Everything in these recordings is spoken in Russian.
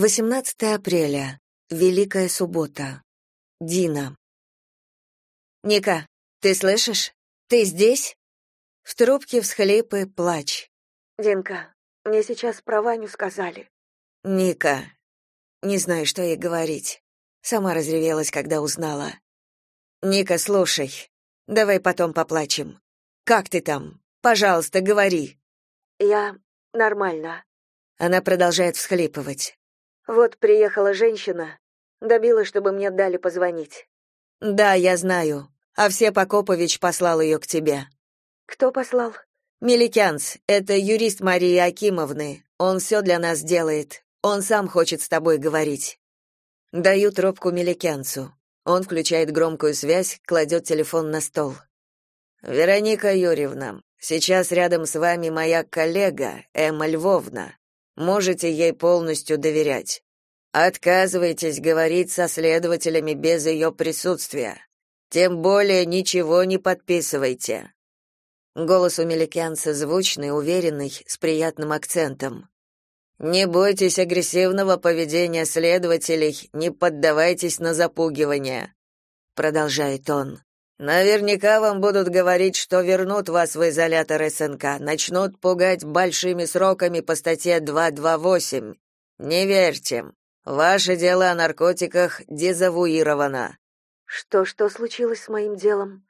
18 апреля. Великая суббота. Дина. Ника, ты слышишь? Ты здесь? В трубке всхлипы, плач. Динка, мне сейчас про Ваню сказали. Ника. Не знаю, что ей говорить. Сама разревелась, когда узнала. Ника, слушай. Давай потом поплачем. Как ты там? Пожалуйста, говори. Я нормально. Она продолжает всхлипывать. Вот приехала женщина, добила, чтобы мне дали позвонить. Да, я знаю. А все Покопович послал ее к тебе. Кто послал? Меликянс, это юрист Марии Акимовны. Он все для нас делает. Он сам хочет с тобой говорить. Даю трубку Меликянцу. Он включает громкую связь, кладет телефон на стол. Вероника Юрьевна, сейчас рядом с вами моя коллега Эмма Львовна. Можете ей полностью доверять. Отказывайтесь говорить со следователями без ее присутствия. Тем более ничего не подписывайте. Голос у Меликянца звучный, уверенный, с приятным акцентом. Не бойтесь агрессивного поведения следователей, не поддавайтесь на запугивание, продолжает он. Наверняка вам будут говорить, что вернут вас в изолятор СНК, начнут пугать большими сроками по статье 228. Не верьте. Ваше дело о наркотиках дезавуировано. Что что случилось с моим делом?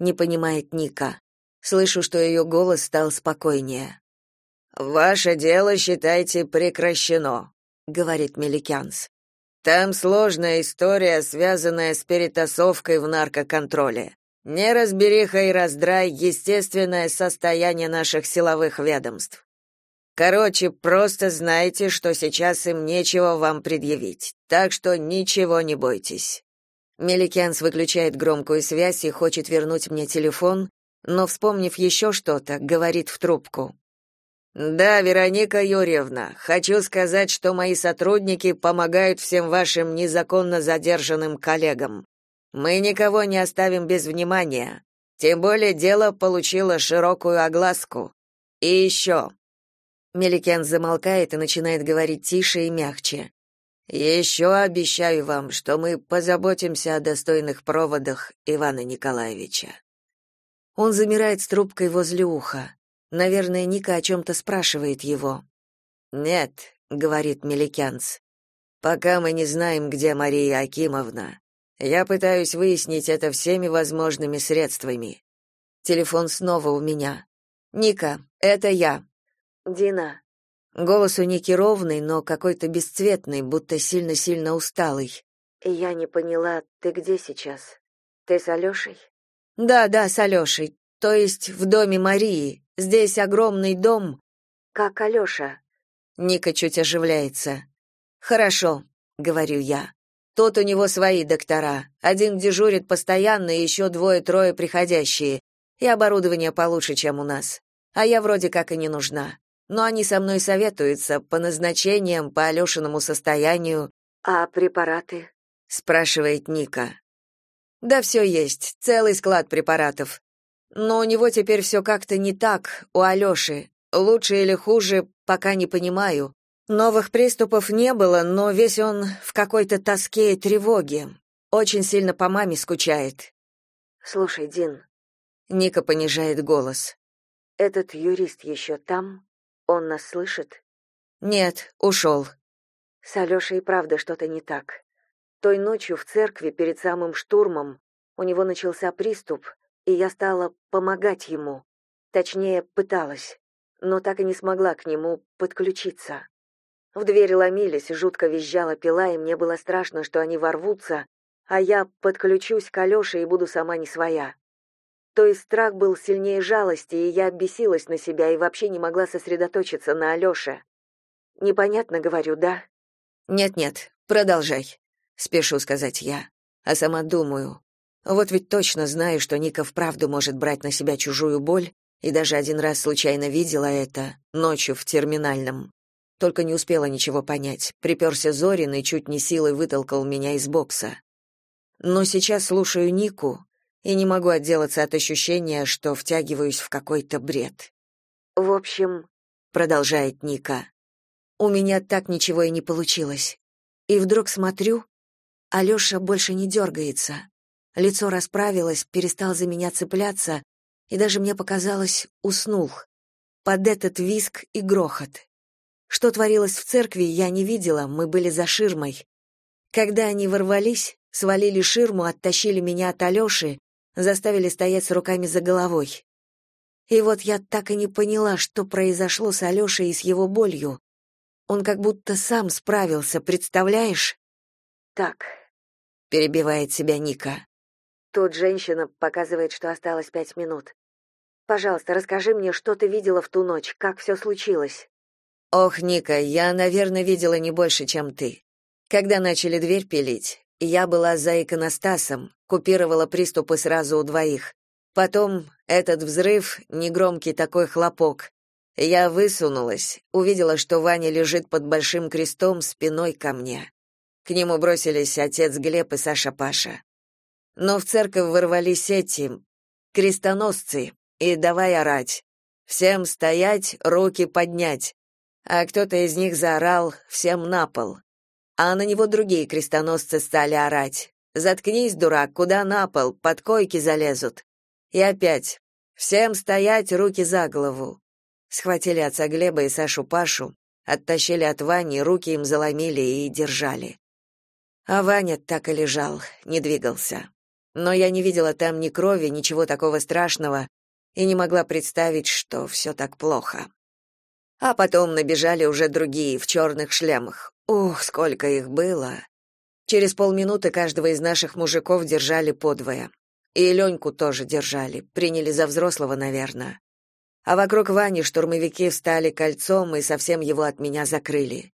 Не понимает Ника. Слышу, что ее голос стал спокойнее. Ваше дело, считайте, прекращено, говорит Меликянс. Там сложная история, связанная с перетасовкой в наркоконтроле. Неразбериха и раздрай — естественное состояние наших силовых ведомств. Короче, просто знайте, что сейчас им нечего вам предъявить, так что ничего не бойтесь. Меликянс выключает громкую связь и хочет вернуть мне телефон, но, вспомнив еще что-то, говорит в трубку. Да, Вероника Юрьевна, хочу сказать, что мои сотрудники помогают всем вашим незаконно задержанным коллегам. Мы никого не оставим без внимания. Тем более дело получило широкую огласку. И еще...» Меликен замолкает и начинает говорить тише и мягче. «Еще обещаю вам, что мы позаботимся о достойных проводах Ивана Николаевича». Он замирает с трубкой возле уха. Наверное, Ника о чем-то спрашивает его. «Нет», — говорит Меликянц, — «пока мы не знаем, где Мария Акимовна. Я пытаюсь выяснить это всеми возможными средствами. Телефон снова у меня. Ника, это я. Дина. Голос у Ники ровный, но какой-то бесцветный, будто сильно-сильно усталый. Я не поняла, ты где сейчас? Ты с Алешей?» Да, да, с Алешей. То есть в доме Марии. Здесь огромный дом. Как Алёша?» Ника чуть оживляется. Хорошо, говорю я. Тут у него свои доктора. Один дежурит постоянно, и еще двое-трое приходящие. И оборудование получше, чем у нас. А я вроде как и не нужна. Но они со мной советуются по назначениям, по Алешиному состоянию. А препараты? спрашивает Ника. Да все есть, целый склад препаратов. Но у него теперь все как-то не так, у Алёши. Лучше или хуже, пока не понимаю. Новых приступов не было, но весь он в какой-то тоске и тревоге. Очень сильно по маме скучает. Слушай, Дин. Ника понижает голос. Этот юрист еще там? Он нас слышит? Нет, ушел. С Алёшей и правда что-то не так. Той ночью в церкви перед самым штурмом у него начался приступ, и я стала помогать ему. Точнее, пыталась, но так и не смогла к нему подключиться. В дверь ломились, жутко визжала пила, и мне было страшно, что они ворвутся, а я подключусь к Алёше и буду сама не своя. То есть страх был сильнее жалости, и я бесилась на себя и вообще не могла сосредоточиться на Алёше. Непонятно говорю, да? Нет-нет, продолжай, спешу сказать я, а сама думаю, вот ведь точно знаю, что Ника вправду может брать на себя чужую боль, и даже один раз случайно видела это, ночью в терминальном. Только не успела ничего понять. Приперся Зорин и чуть не силой вытолкал меня из бокса. Но сейчас слушаю Нику и не могу отделаться от ощущения, что втягиваюсь в какой-то бред. «В общем...» — продолжает Ника. У меня так ничего и не получилось. И вдруг смотрю, Алёша больше не дергается. Лицо расправилось, перестал за меня цепляться, и даже мне показалось, уснул. Под этот виск и грохот. Что творилось в церкви, я не видела, мы были за ширмой. Когда они ворвались, свалили ширму, оттащили меня от Алёши, заставили стоять с руками за головой. И вот я так и не поняла, что произошло с Алёшей и с его болью. Он как будто сам справился, представляешь? Так, перебивает себя Ника. Тут женщина показывает, что осталось пять минут. Пожалуйста, расскажи мне, что ты видела в ту ночь, как все случилось. Ох, Ника, я, наверное, видела не больше, чем ты. Когда начали дверь пилить, я была за иконостасом, купировала приступы сразу у двоих. Потом этот взрыв, негромкий такой хлопок. Я высунулась, увидела, что Ваня лежит под большим крестом спиной ко мне. К нему бросились отец Глеб и Саша Паша. Но в церковь ворвались эти крестоносцы и давай орать. Всем стоять, руки поднять а кто-то из них заорал «всем на пол». А на него другие крестоносцы стали орать «Заткнись, дурак, куда на пол, под койки залезут». И опять «Всем стоять, руки за голову». Схватили отца Глеба и Сашу Пашу, оттащили от Вани, руки им заломили и держали. А Ваня так и лежал, не двигался. Но я не видела там ни крови, ничего такого страшного, и не могла представить, что все так плохо. А потом набежали уже другие в черных шлемах. Ух, сколько их было! Через полминуты каждого из наших мужиков держали подвое. И Леньку тоже держали, приняли за взрослого, наверное. А вокруг Вани штурмовики встали кольцом и совсем его от меня закрыли.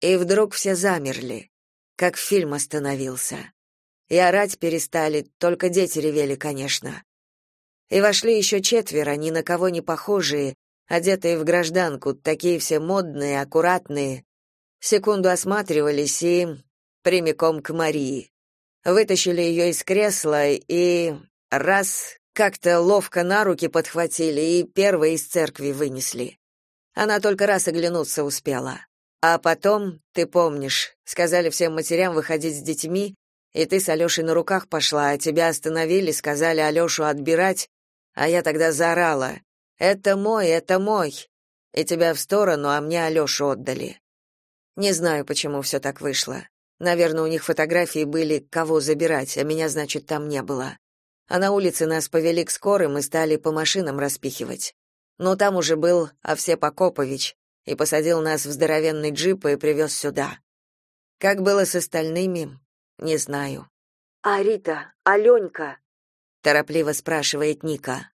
И вдруг все замерли, как фильм остановился. И орать перестали, только дети ревели, конечно. И вошли еще четверо, ни на кого не похожие, одетые в гражданку, такие все модные, аккуратные. Секунду осматривались и прямиком к Марии. Вытащили ее из кресла и раз как-то ловко на руки подхватили и первой из церкви вынесли. Она только раз оглянуться успела. А потом, ты помнишь, сказали всем матерям выходить с детьми, и ты с Алешей на руках пошла, а тебя остановили, сказали Алешу отбирать, а я тогда заорала. Это мой, это мой. И тебя в сторону, а мне Алёшу отдали. Не знаю, почему все так вышло. Наверное, у них фотографии были, кого забирать, а меня, значит, там не было. А на улице нас повели к скорым и стали по машинам распихивать. Но там уже был Овсеп Акопович и посадил нас в здоровенный джип и привез сюда. Как было с остальными, не знаю. «А Рита? Аленька?» — торопливо спрашивает Ника.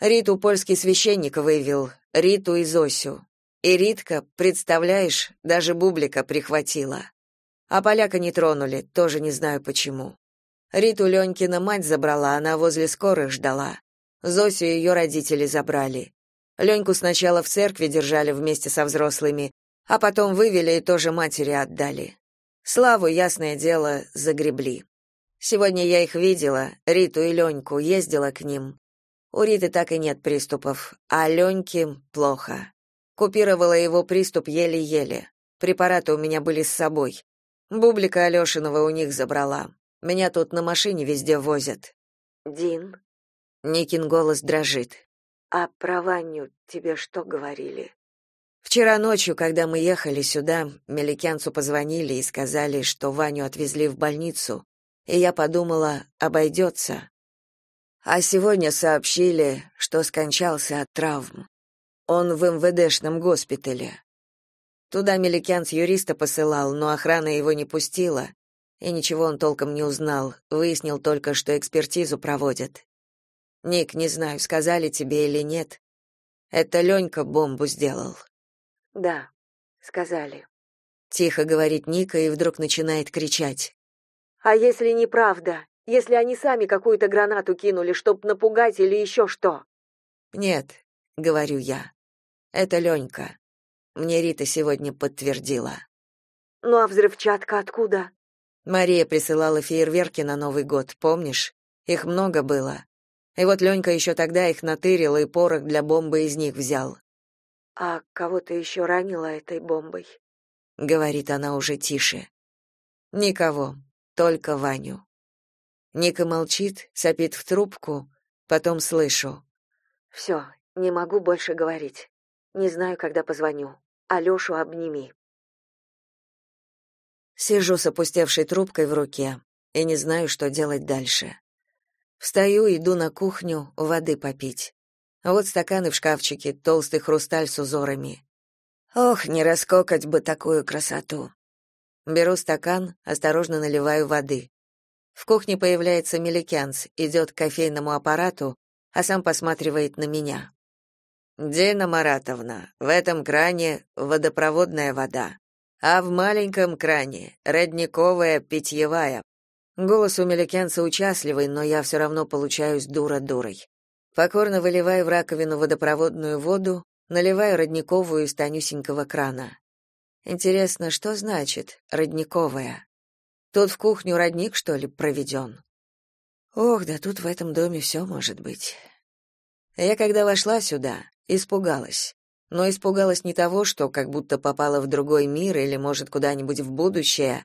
Риту польский священник вывел, Риту и Зосю. И Ритка, представляешь, даже бублика прихватила. А поляка не тронули, тоже не знаю почему. Риту Ленькина мать забрала, она возле скорых ждала. Зосю ее родители забрали. Леньку сначала в церкви держали вместе со взрослыми, а потом вывели и тоже матери отдали. Славу, ясное дело, загребли. Сегодня я их видела, Риту и Леньку, ездила к ним. У Риты так и нет приступов, а Леньке плохо. Купировала его приступ еле-еле. Препараты у меня были с собой. Бублика Алешиного у них забрала. Меня тут на машине везде возят. Дин. Никин голос дрожит. А про Ваню тебе что говорили? Вчера ночью, когда мы ехали сюда, Меликянцу позвонили и сказали, что Ваню отвезли в больницу, и я подумала, обойдется. А сегодня сообщили, что скончался от травм. Он в МВДшном госпитале. Туда Меликянц юриста посылал, но охрана его не пустила, и ничего он толком не узнал, выяснил только, что экспертизу проводят. Ник, не знаю, сказали тебе или нет. Это Ленька бомбу сделал. Да, сказали. Тихо говорит Ника и вдруг начинает кричать. А если неправда? если они сами какую-то гранату кинули, чтоб напугать или еще что?» «Нет», — говорю я, — «это Ленька. Мне Рита сегодня подтвердила». «Ну а взрывчатка откуда?» Мария присылала фейерверки на Новый год, помнишь? Их много было. И вот Ленька еще тогда их натырил и порох для бомбы из них взял. А кого то еще ранила этой бомбой? говорит она уже тише. Никого, только Ваню. Ника молчит, сопит в трубку, потом слышу. «Все, не могу больше говорить. Не знаю, когда позвоню. Алёшу обними. Сижу с опустевшей трубкой в руке и не знаю, что делать дальше. Встаю, иду на кухню воды попить. Вот стаканы в шкафчике, толстый хрусталь с узорами. Ох, не раскокать бы такую красоту. Беру стакан, осторожно наливаю воды. В кухне появляется Меликянс, идет к кофейному аппарату, а сам посматривает на меня. Дина Маратовна, в этом кране водопроводная вода, а в маленьком кране родниковая питьевая. Голос у меликенца участливый, но я все равно получаюсь дура-дурой. Покорно выливаю в раковину водопроводную воду, наливаю родниковую из тонюсенького крана. Интересно, что значит родниковая? Тут в кухню родник, что ли, проведен? Ох, да тут в этом доме все может быть. Я когда вошла сюда, Испугалась. Но испугалась не того, что как будто попала в другой мир или, может, куда-нибудь в будущее,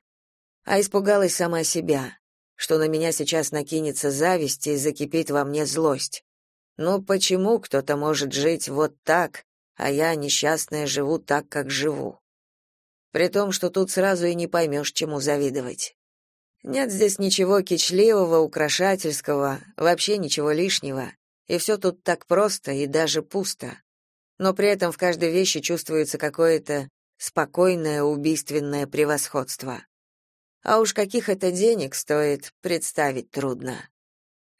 а испугалась сама себя, что на меня сейчас накинется зависть и закипит во мне злость. Ну почему кто-то может жить вот так, а я, несчастная, живу так, как живу? При том, что тут сразу и не поймешь, чему завидовать. Нет здесь ничего кичливого, украшательского, вообще ничего лишнего. И все тут так просто и даже пусто. Но при этом в каждой вещи чувствуется какое-то спокойное убийственное превосходство. А уж каких это денег стоит, представить трудно.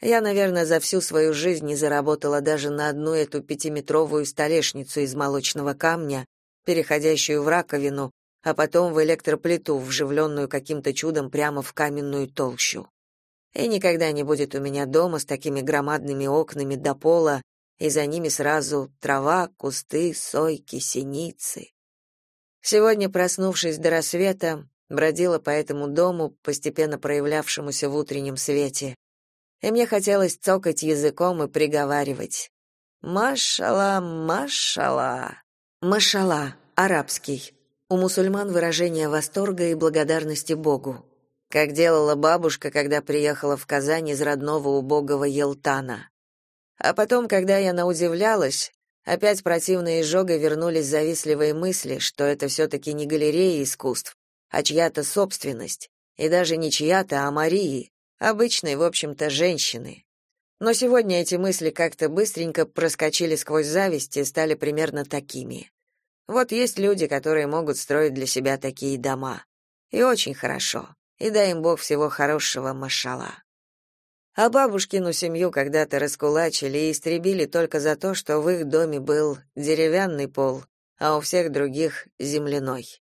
Я, наверное, за всю свою жизнь не заработала даже на одну эту пятиметровую столешницу из молочного камня, переходящую в раковину, а потом в электроплиту, вживленную каким-то чудом прямо в каменную толщу и никогда не будет у меня дома с такими громадными окнами до пола, и за ними сразу трава, кусты, сойки, синицы. Сегодня, проснувшись до рассвета, бродила по этому дому, постепенно проявлявшемуся в утреннем свете, и мне хотелось цокать языком и приговаривать «Машала, машала». Машала, арабский. У мусульман выражение восторга и благодарности Богу как делала бабушка, когда приехала в Казань из родного убогого Елтана. А потом, когда я наудивлялась, опять противные изжога вернулись завистливые мысли, что это все-таки не галерея искусств, а чья-то собственность, и даже не чья-то, а Марии, обычной, в общем-то, женщины. Но сегодня эти мысли как-то быстренько проскочили сквозь зависть и стали примерно такими. Вот есть люди, которые могут строить для себя такие дома. И очень хорошо и дай им Бог всего хорошего, машала. А бабушкину семью когда-то раскулачили и истребили только за то, что в их доме был деревянный пол, а у всех других — земляной.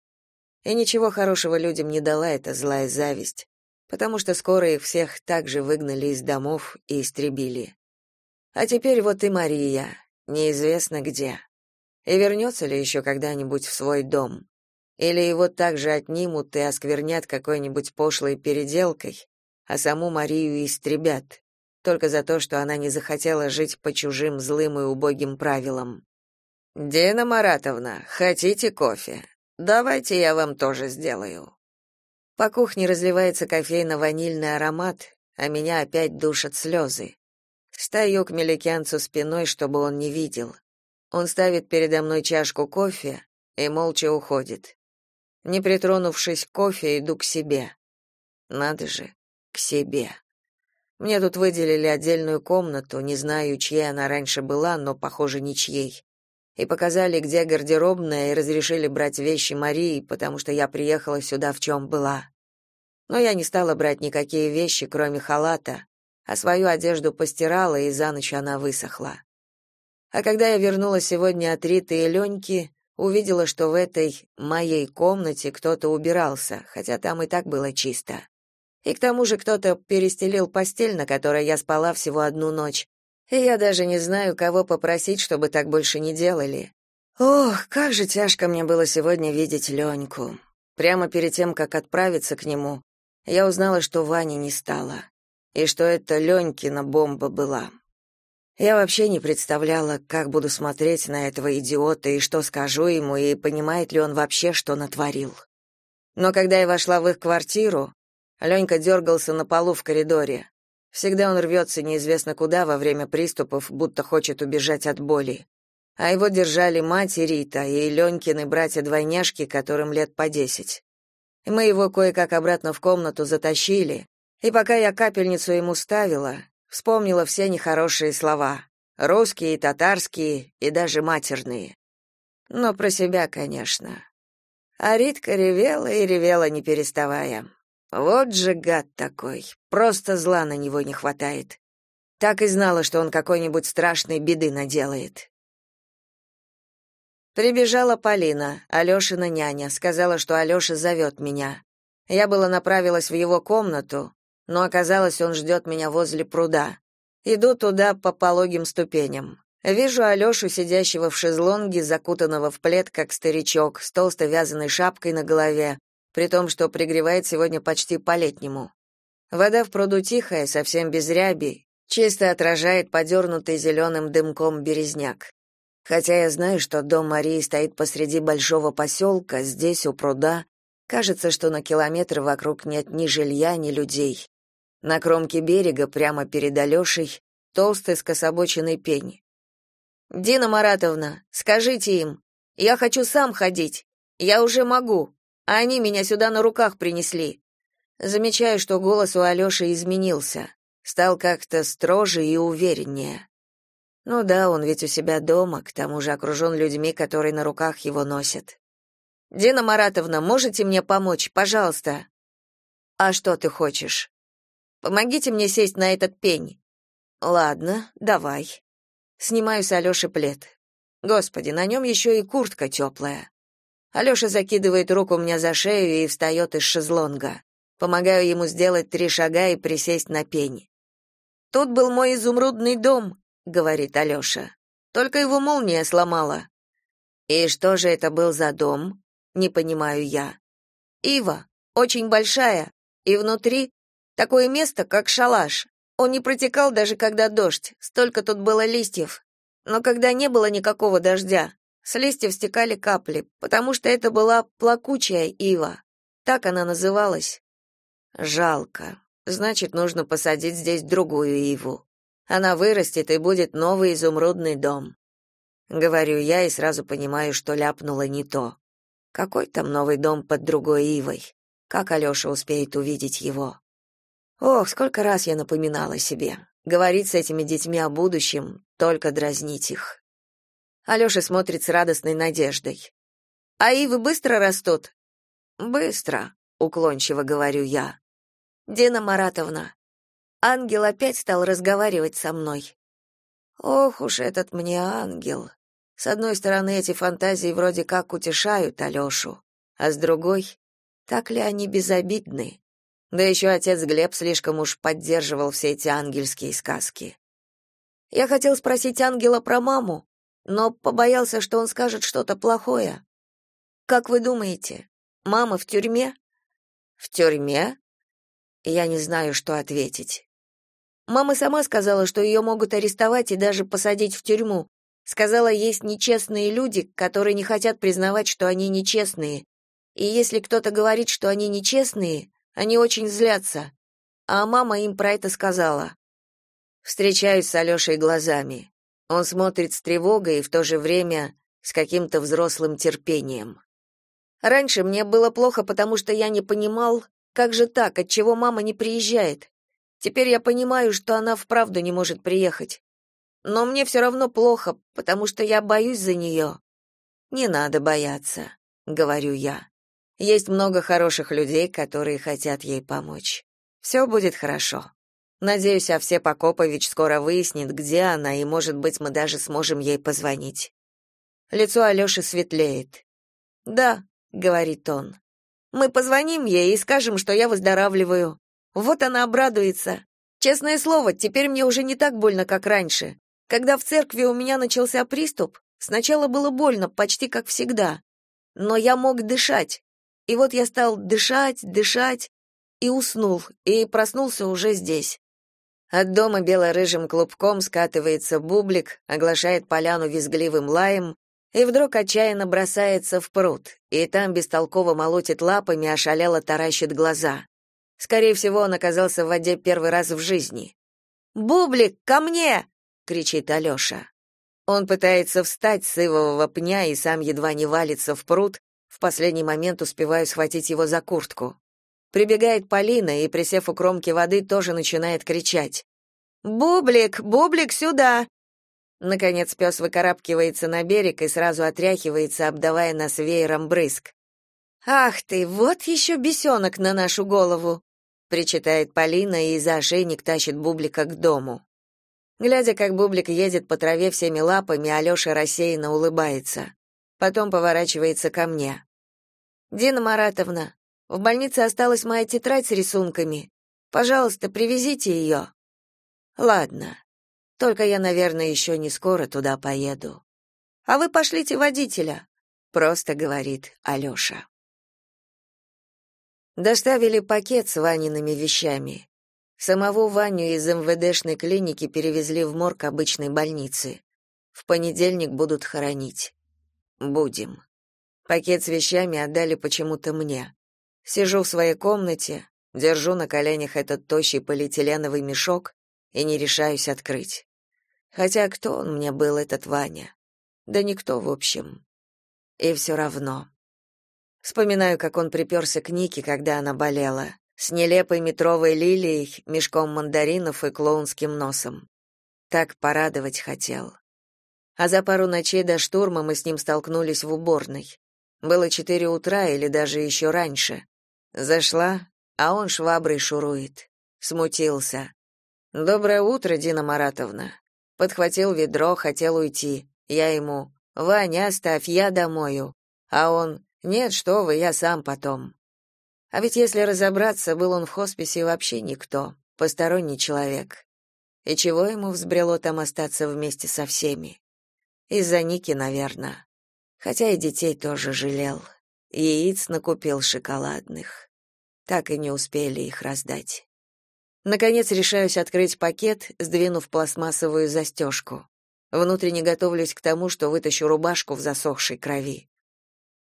И ничего хорошего людям не дала эта злая зависть, потому что скоро их всех также выгнали из домов и истребили. А теперь вот и Мария, неизвестно где. И вернется ли еще когда-нибудь в свой дом? Или его также отнимут и осквернят какой-нибудь пошлой переделкой, а саму Марию истребят, только за то, что она не захотела жить по чужим злым и убогим правилам. «Дина Маратовна, хотите кофе? Давайте я вам тоже сделаю». По кухне разливается кофейно-ванильный аромат, а меня опять душат слезы. Стою к меликянцу спиной, чтобы он не видел. Он ставит передо мной чашку кофе и молча уходит. Не притронувшись к кофе, иду к себе. Надо же, к себе. Мне тут выделили отдельную комнату, не знаю, чьей она раньше была, но, похоже, ничьей. И показали, где гардеробная, и разрешили брать вещи Марии, потому что я приехала сюда в чем была. Но я не стала брать никакие вещи, кроме халата, а свою одежду постирала, и за ночь она высохла. А когда я вернулась сегодня от Риты и Леньки, увидела, что в этой моей комнате кто-то убирался, хотя там и так было чисто. И к тому же кто-то перестелил постель, на которой я спала всего одну ночь. И я даже не знаю, кого попросить, чтобы так больше не делали. Ох, как же тяжко мне было сегодня видеть Леньку. Прямо перед тем, как отправиться к нему, я узнала, что Вани не стало, и что это Ленькина бомба была. Я вообще не представляла, как буду смотреть на этого идиота и что скажу ему, и понимает ли он вообще, что натворил. Но когда я вошла в их квартиру, Ленька дергался на полу в коридоре. Всегда он рвется неизвестно куда во время приступов, будто хочет убежать от боли. А его держали мать и Рита, и Ленькины братья-двойняшки, которым лет по десять. Мы его кое-как обратно в комнату затащили, и пока я капельницу ему ставила, вспомнила все нехорошие слова, русские, татарские и даже матерные. Но про себя, конечно. А Ритка ревела и ревела, не переставая. Вот же гад такой, просто зла на него не хватает. Так и знала, что он какой-нибудь страшной беды наделает. Прибежала Полина, Алёшина няня, сказала, что Алёша зовет меня. Я была направилась в его комнату, но оказалось, он ждет меня возле пруда. Иду туда по пологим ступеням. Вижу Алёшу, сидящего в шезлонге, закутанного в плед, как старичок, с толсто вязаной шапкой на голове, при том, что пригревает сегодня почти по-летнему. Вода в пруду тихая, совсем без ряби, чисто отражает подернутый зеленым дымком березняк. Хотя я знаю, что дом Марии стоит посреди большого поселка, здесь, у пруда, кажется, что на километр вокруг нет ни жилья, ни людей. На кромке берега, прямо перед Алешей, толстый скособоченный пень. «Дина Маратовна, скажите им, я хочу сам ходить, я уже могу», а они меня сюда на руках принесли. Замечаю, что голос у Алёши изменился, стал как-то строже и увереннее. Ну да, он ведь у себя дома, к тому же окружен людьми, которые на руках его носят. Дина Маратовна, можете мне помочь, пожалуйста? А что ты хочешь? Помогите мне сесть на этот пень. Ладно, давай. Снимаю с Алёши плед. Господи, на нем еще и куртка теплая. Алёша закидывает руку мне за шею и встает из шезлонга. Помогаю ему сделать три шага и присесть на пень. «Тут был мой изумрудный дом», — говорит Алёша. «Только его молния сломала». «И что же это был за дом?» — не понимаю я. «Ива, очень большая, и внутри такое место, как шалаш. Он не протекал даже когда дождь, столько тут было листьев. Но когда не было никакого дождя, с листьев стекали капли, потому что это была плакучая ива. Так она называлась. Жалко. Значит, нужно посадить здесь другую иву. Она вырастет и будет новый изумрудный дом. Говорю я и сразу понимаю, что ляпнула не то. Какой там новый дом под другой ивой? Как Алёша успеет увидеть его? Ох, сколько раз я напоминала себе. Говорить с этими детьми о будущем, только дразнить их. Алёша смотрит с радостной надеждой. А ивы быстро растут? Быстро, уклончиво говорю я. Дина Маратовна, ангел опять стал разговаривать со мной. Ох уж этот мне ангел. С одной стороны, эти фантазии вроде как утешают Алёшу, а с другой, так ли они безобидны? Да еще отец Глеб слишком уж поддерживал все эти ангельские сказки. Я хотел спросить ангела про маму, но побоялся, что он скажет что-то плохое. Как вы думаете, мама в тюрьме? В тюрьме? Я не знаю, что ответить. Мама сама сказала, что ее могут арестовать и даже посадить в тюрьму. Сказала, есть нечестные люди, которые не хотят признавать, что они нечестные. И если кто-то говорит, что они нечестные, они очень злятся. А мама им про это сказала. Встречаюсь с Алешей глазами. Он смотрит с тревогой и в то же время с каким-то взрослым терпением. Раньше мне было плохо, потому что я не понимал, как же так, отчего мама не приезжает. Теперь я понимаю, что она вправду не может приехать. Но мне все равно плохо, потому что я боюсь за нее». Не надо бояться, говорю я. Есть много хороших людей, которые хотят ей помочь. Все будет хорошо. Надеюсь, Овсе Покопович скоро выяснит, где она, и, может быть, мы даже сможем ей позвонить. Лицо Алёши светлеет. «Да», — говорит он, — «мы позвоним ей и скажем, что я выздоравливаю. Вот она обрадуется. Честное слово, теперь мне уже не так больно, как раньше. Когда в церкви у меня начался приступ, сначала было больно, почти как всегда. Но я мог дышать. И вот я стал дышать, дышать, и уснул, и проснулся уже здесь. От дома бело-рыжим клубком скатывается бублик, оглашает поляну визгливым лаем и вдруг отчаянно бросается в пруд, и там бестолково молотит лапами, ошалело таращит глаза. Скорее всего, он оказался в воде первый раз в жизни. «Бублик, ко мне!» — кричит Алёша. Он пытается встать с ивового пня и сам едва не валится в пруд, в последний момент успеваю схватить его за куртку. Прибегает Полина и, присев у кромки воды, тоже начинает кричать. «Бублик! Бублик, сюда!» Наконец пес выкарабкивается на берег и сразу отряхивается, обдавая нас веером брызг. «Ах ты, вот еще бесенок на нашу голову!» Причитает Полина и за ошейник тащит Бублика к дому. Глядя, как Бублик едет по траве всеми лапами, Алёша рассеянно улыбается. Потом поворачивается ко мне. «Дина Маратовна, в больнице осталась моя тетрадь с рисунками. Пожалуйста, привезите ее». «Ладно. Только я, наверное, еще не скоро туда поеду». «А вы пошлите водителя», — просто говорит Алёша. Доставили пакет с Ваниными вещами. Самого Ваню из МВДшной клиники перевезли в морг обычной больницы. В понедельник будут хоронить. Будем. Пакет с вещами отдали почему-то мне. Сижу в своей комнате, держу на коленях этот тощий полиэтиленовый мешок и не решаюсь открыть. Хотя кто он мне был, этот Ваня? Да никто, в общем. И все равно. Вспоминаю, как он приперся к Нике, когда она болела, с нелепой метровой лилией, мешком мандаринов и клоунским носом. Так порадовать хотел. А за пару ночей до штурма мы с ним столкнулись в уборной. Было четыре утра или даже еще раньше. Зашла, а он шваброй шурует. Смутился. «Доброе утро, Дина Маратовна». Подхватил ведро, хотел уйти. Я ему «Ваня, оставь, я домою». А он «Нет, что вы, я сам потом». А ведь если разобраться, был он в хосписе вообще никто, посторонний человек. И чего ему взбрело там остаться вместе со всеми? Из-за Ники, наверное. Хотя и детей тоже жалел. Яиц накупил шоколадных. Так и не успели их раздать. Наконец решаюсь открыть пакет, сдвинув пластмассовую застежку. Внутренне готовлюсь к тому, что вытащу рубашку в засохшей крови.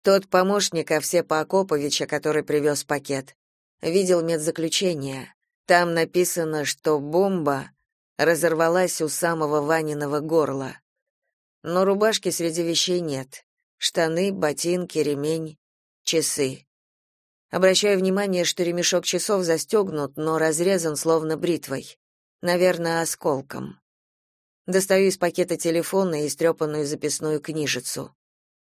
Тот помощник Овсепа Акоповича, который привез пакет, видел медзаключение. Там написано, что бомба разорвалась у самого Ваниного горла. Но рубашки среди вещей нет. Штаны, ботинки, ремень, часы. Обращаю внимание, что ремешок часов застегнут, но разрезан словно бритвой. Наверное, осколком. Достаю из пакета телефон и истрепанную записную книжицу.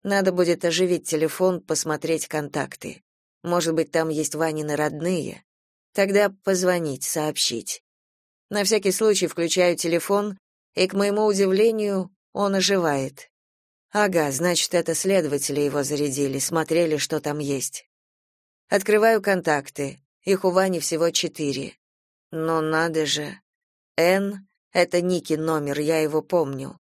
Надо будет оживить телефон, посмотреть контакты. Может быть, там есть Ванины родные. Тогда позвонить, сообщить. На всякий случай включаю телефон, и, к моему удивлению, он оживает. Ага, значит, это следователи его зарядили, смотрели, что там есть. Открываю контакты. Их у Вани всего четыре. Но надо же. Н — это Ники номер, я его помню.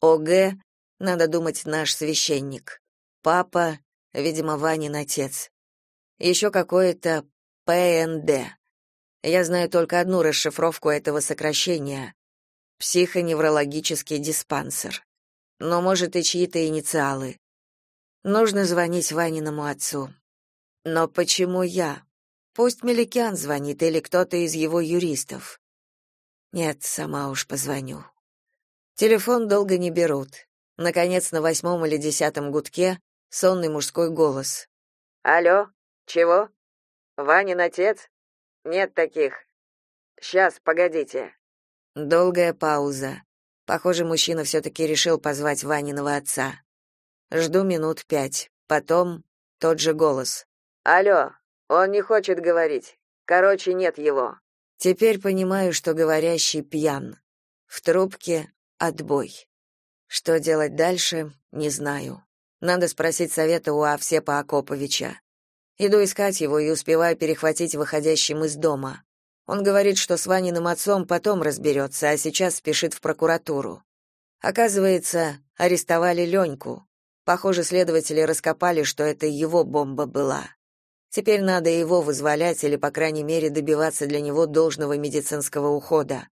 ОГ — надо думать, наш священник. Папа, видимо, Ванин отец. Еще какое-то ПНД. Я знаю только одну расшифровку этого сокращения — психоневрологический диспансер но, может, и чьи-то инициалы. Нужно звонить Ваниному отцу. Но почему я? Пусть Меликян звонит или кто-то из его юристов. Нет, сама уж позвоню. Телефон долго не берут. Наконец, на восьмом или десятом гудке сонный мужской голос. «Алло, чего? Ванин отец? Нет таких. Сейчас, погодите». Долгая пауза. Похоже, мужчина все-таки решил позвать Ваниного отца. Жду минут пять. Потом тот же голос. «Алло, он не хочет говорить. Короче, нет его». Теперь понимаю, что говорящий пьян. В трубке отбой. Что делать дальше, не знаю. Надо спросить совета у Авсепа Акоповича. Иду искать его и успеваю перехватить выходящим из дома. Он говорит, что с Ваниным отцом потом разберется, а сейчас спешит в прокуратуру. Оказывается, арестовали Леньку. Похоже, следователи раскопали, что это его бомба была. Теперь надо его вызволять или, по крайней мере, добиваться для него должного медицинского ухода.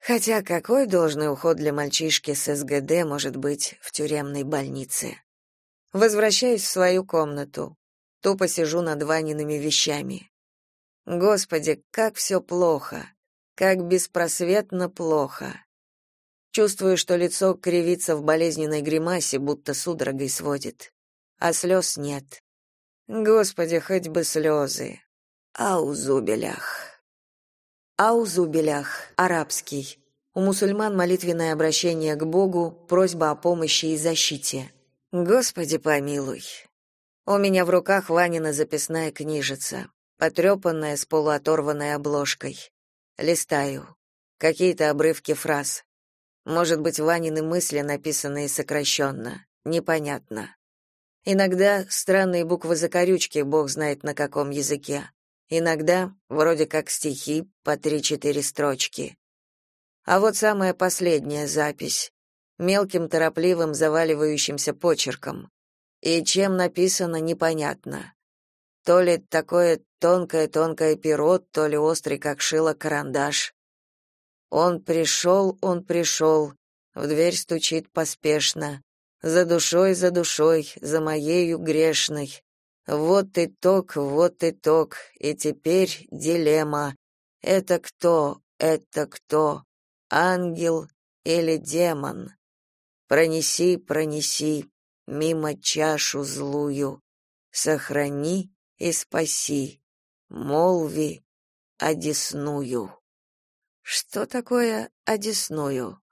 Хотя какой должный уход для мальчишки с СГД может быть в тюремной больнице? Возвращаюсь в свою комнату. Тупо сижу над Ваниными вещами. Господи, как все плохо. Как беспросветно плохо. Чувствую, что лицо кривится в болезненной гримасе, будто судорогой сводит. А слез нет. Господи, хоть бы слезы. Аузубелях. Аузубелях, арабский. У мусульман молитвенное обращение к Богу, просьба о помощи и защите. Господи помилуй. У меня в руках Ванина записная книжица, потрепанная с полуоторванной обложкой. Листаю. Какие-то обрывки фраз. Может быть, Ванины мысли, написанные сокращенно. Непонятно. Иногда странные буквы-закорючки, бог знает на каком языке. Иногда, вроде как стихи, по три-четыре строчки. А вот самая последняя запись. Мелким торопливым заваливающимся почерком. И чем написано, непонятно. То ли такое тонкое-тонкое перо, то ли острый, как шило, карандаш. Он пришел, он пришел, в дверь стучит поспешно, за душой, за душой, за моею грешной. Вот итог, вот итог, и теперь дилемма. Это кто, это кто, ангел или демон? Пронеси, пронеси, мимо чашу злую, сохрани и спаси, молви одесную. Что такое одесную?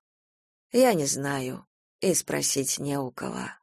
Я не знаю, и спросить не у кого.